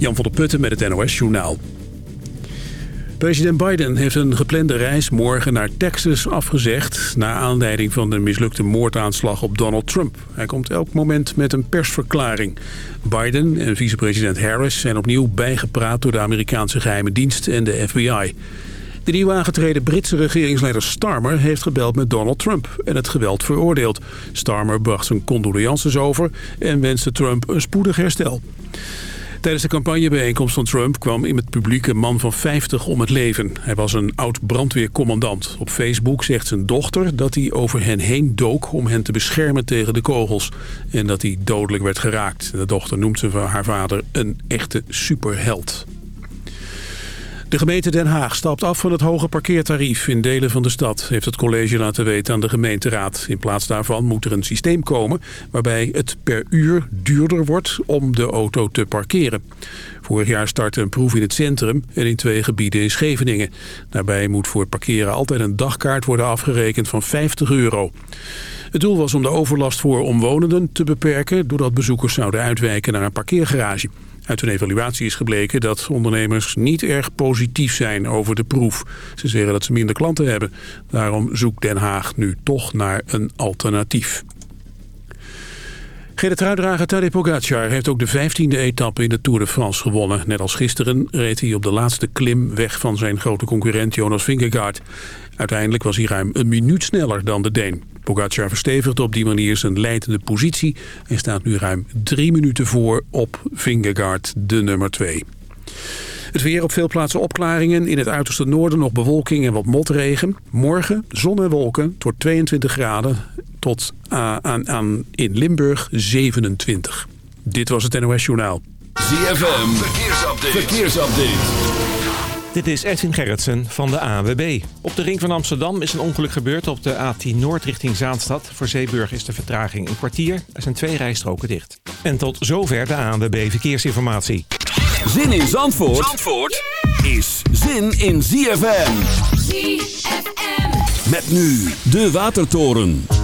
Jan van der Putten met het NOS Journaal. President Biden heeft een geplande reis morgen naar Texas afgezegd... na aanleiding van de mislukte moordaanslag op Donald Trump. Hij komt elk moment met een persverklaring. Biden en vicepresident Harris zijn opnieuw bijgepraat... door de Amerikaanse geheime dienst en de FBI. De nieuw aangetreden Britse regeringsleider Starmer heeft gebeld met Donald Trump... en het geweld veroordeeld. Starmer bracht zijn condolences over en wenste Trump een spoedig herstel. Tijdens de campagnebijeenkomst van Trump kwam in het publiek een man van 50 om het leven. Hij was een oud brandweercommandant. Op Facebook zegt zijn dochter dat hij over hen heen dook om hen te beschermen tegen de kogels. En dat hij dodelijk werd geraakt. De dochter noemt ze haar vader een echte superheld. De gemeente Den Haag stapt af van het hoge parkeertarief in delen van de stad, heeft het college laten weten aan de gemeenteraad. In plaats daarvan moet er een systeem komen waarbij het per uur duurder wordt om de auto te parkeren. Vorig jaar startte een proef in het centrum en in twee gebieden in Scheveningen. Daarbij moet voor het parkeren altijd een dagkaart worden afgerekend van 50 euro. Het doel was om de overlast voor omwonenden te beperken... doordat bezoekers zouden uitwijken naar een parkeergarage. Uit een evaluatie is gebleken dat ondernemers niet erg positief zijn over de proef. Ze zeggen dat ze minder klanten hebben. Daarom zoekt Den Haag nu toch naar een alternatief. Gele truidrager Tadej Pogacar heeft ook de 15e etappe in de Tour de France gewonnen. Net als gisteren reed hij op de laatste klim weg van zijn grote concurrent Jonas Vingegaard. Uiteindelijk was hij ruim een minuut sneller dan de Deen. Pogacar verstevigt op die manier zijn leidende positie... en staat nu ruim drie minuten voor op Vingegaard, de nummer 2. Het weer op veel plaatsen opklaringen. In het uiterste noorden nog bewolking en wat motregen. Morgen zon en wolken tot 22 graden tot aan, aan in Limburg 27. Dit was het NOS Journaal. ZFM, verkeersupdate. verkeersupdate. Dit is Edwin Gerritsen van de ANWB. Op de ring van Amsterdam is een ongeluk gebeurd op de A10 Noord richting Zaanstad. Voor Zeeburg is de vertraging een kwartier. Er zijn twee rijstroken dicht. En tot zover de ANWB Verkeersinformatie. Zin in Zandvoort, Zandvoort is zin in ZFM. ZFM. Met nu de Watertoren.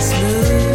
smooth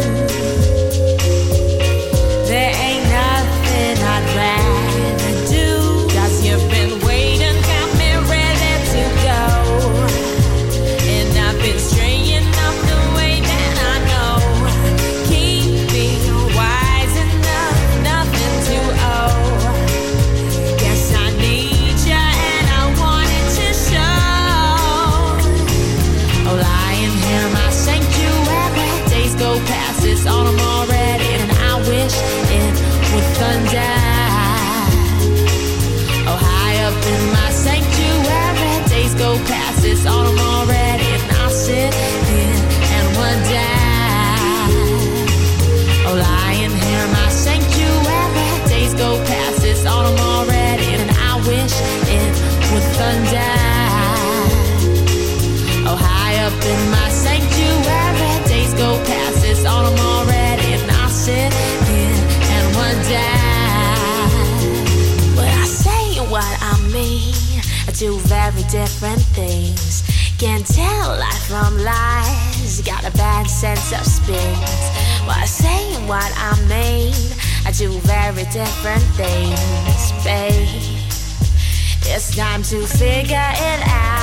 do very different things. Can't tell life from lies, got a bad sense of spins. While saying what I mean, I do very different things, babe. It's time to figure it out.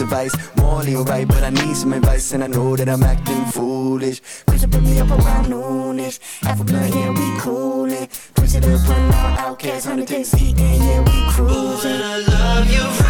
piece of ice. Morally alright, but I need some advice, and I know that I'm acting foolish. Push it put me up around noonish. Yeah, we coolin'. Push it up, run hundred days, yeah, we cruising. Ooh, I love you.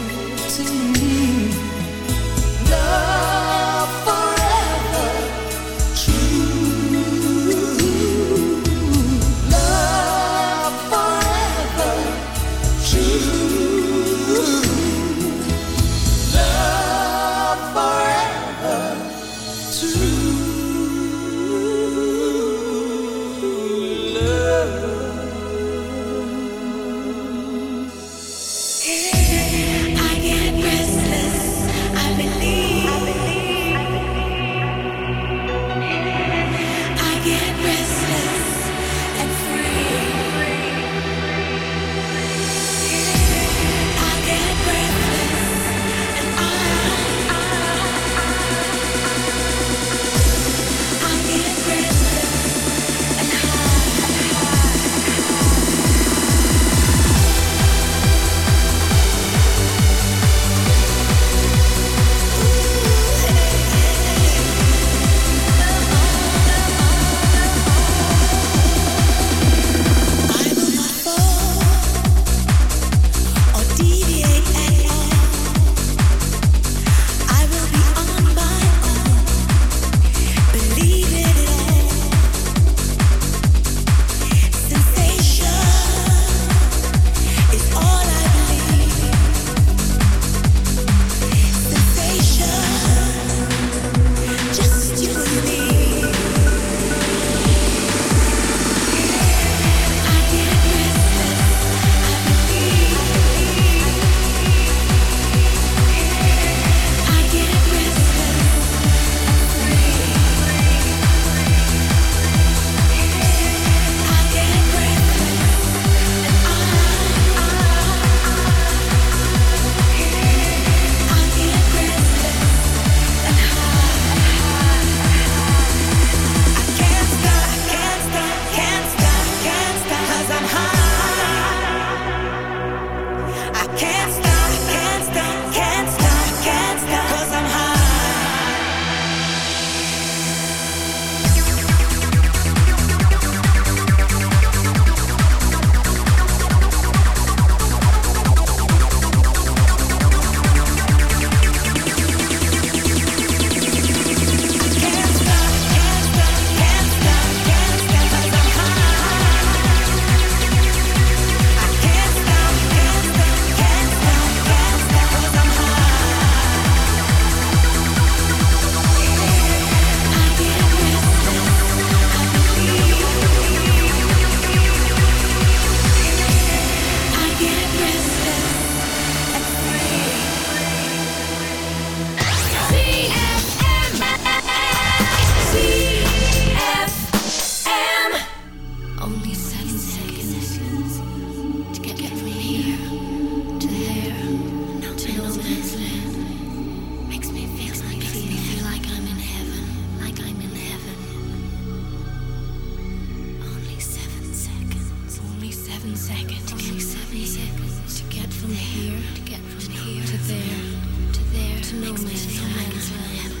seven seconds. Only seven seconds to get from here to get from here to there to there to no man's land.